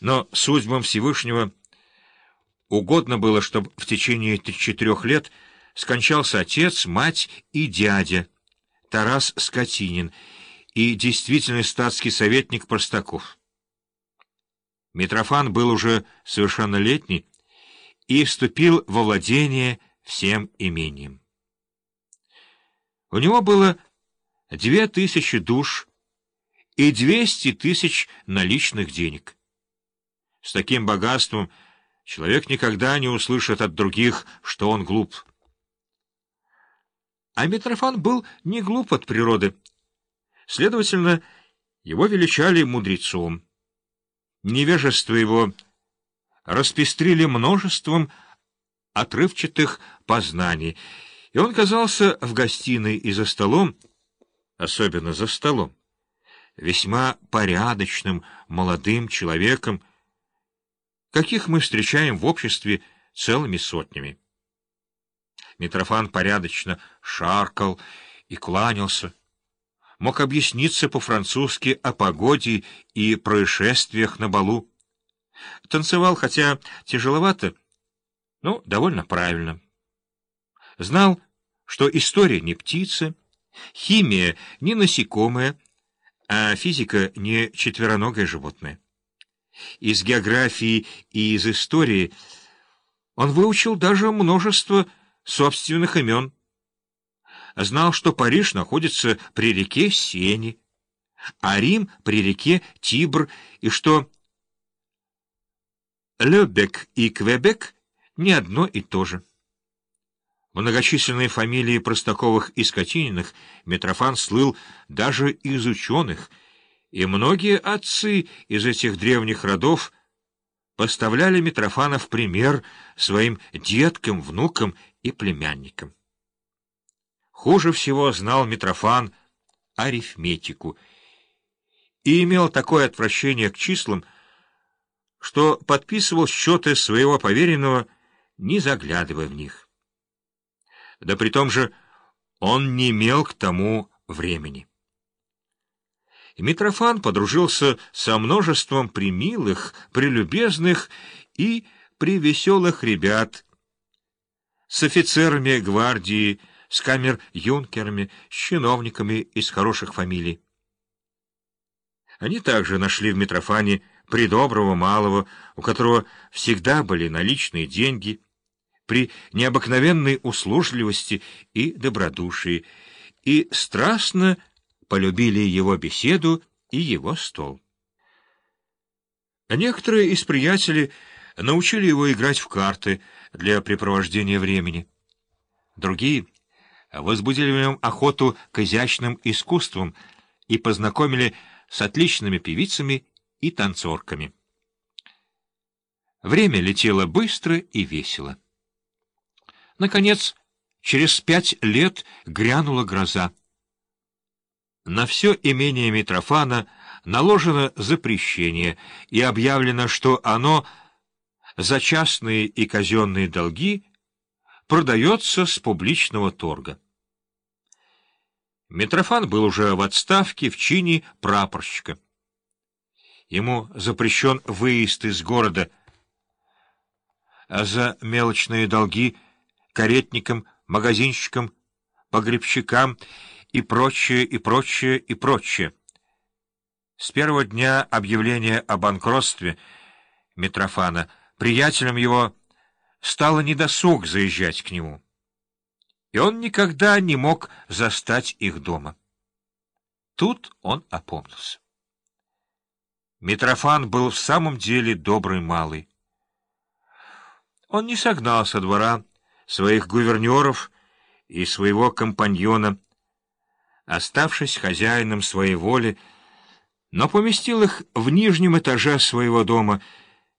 Но судьбам Всевышнего угодно было, чтобы в течение четырех лет скончался отец, мать и дядя Тарас Скотинин и действительный статский советник Простаков. Митрофан был уже совершеннолетний и вступил во владение всем имением. У него было две тысячи душ и двести тысяч наличных денег. С таким богатством человек никогда не услышит от других, что он глуп. А Митрофан был не глуп от природы. Следовательно, его величали мудрецом. Невежество его распестрили множеством отрывчатых познаний, и он казался в гостиной и за столом, особенно за столом, весьма порядочным молодым человеком, каких мы встречаем в обществе целыми сотнями. Митрофан порядочно шаркал и кланялся, мог объясниться по-французски о погоде и происшествиях на балу. Танцевал, хотя тяжеловато, но довольно правильно. Знал, что история не птица, химия не насекомое, а физика не четвероногое животное. Из географии и из истории он выучил даже множество собственных имен. Знал, что Париж находится при реке Сени, а Рим при реке Тибр, и что Лебек и Квебек не одно и то же. Многочисленные фамилии Простаковых и Скотининых Митрофан слыл даже из ученых — и многие отцы из этих древних родов поставляли Митрофана в пример своим деткам, внукам и племянникам. Хуже всего знал Митрофан арифметику и имел такое отвращение к числам, что подписывал счеты своего поверенного, не заглядывая в них. Да при том же он не имел к тому времени. Митрофан подружился со множеством примилых, прелюбезных и привеселых ребят, с офицерами гвардии, с камер-юнкерами, с чиновниками из хороших фамилий. Они также нашли в Митрофане придоброго малого, у которого всегда были наличные деньги, при необыкновенной услужливости и добродушии, и страстно полюбили его беседу и его стол. Некоторые из приятелей научили его играть в карты для препровождения времени. Другие возбудили в нем охоту к изящным искусствам и познакомили с отличными певицами и танцорками. Время летело быстро и весело. Наконец, через пять лет грянула гроза. На все имение Митрофана наложено запрещение и объявлено, что оно за частные и казенные долги продается с публичного торга. Митрофан был уже в отставке в чине прапорщика. Ему запрещен выезд из города, а за мелочные долги каретникам, магазинщикам, погребщикам и прочее, и прочее, и прочее. С первого дня объявления о банкротстве Митрофана приятелям его стало недосуг заезжать к нему, и он никогда не мог застать их дома. Тут он опомнился. Митрофан был в самом деле добрый малый. Он не согнал со двора своих гувернеров и своего компаньона, оставшись хозяином своей воли, но поместил их в нижнем этаже своего дома,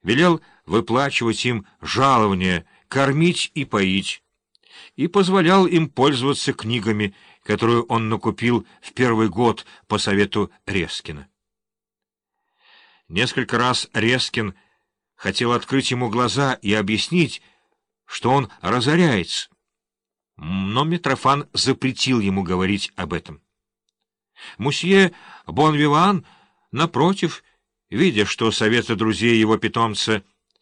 велел выплачивать им жалования, кормить и поить, и позволял им пользоваться книгами, которые он накупил в первый год по совету Резкина. Несколько раз Резкин хотел открыть ему глаза и объяснить, что он разоряется, но Митрофан запретил ему говорить об этом. Мусье Бонвиван, напротив, видя, что советы друзей его питомца —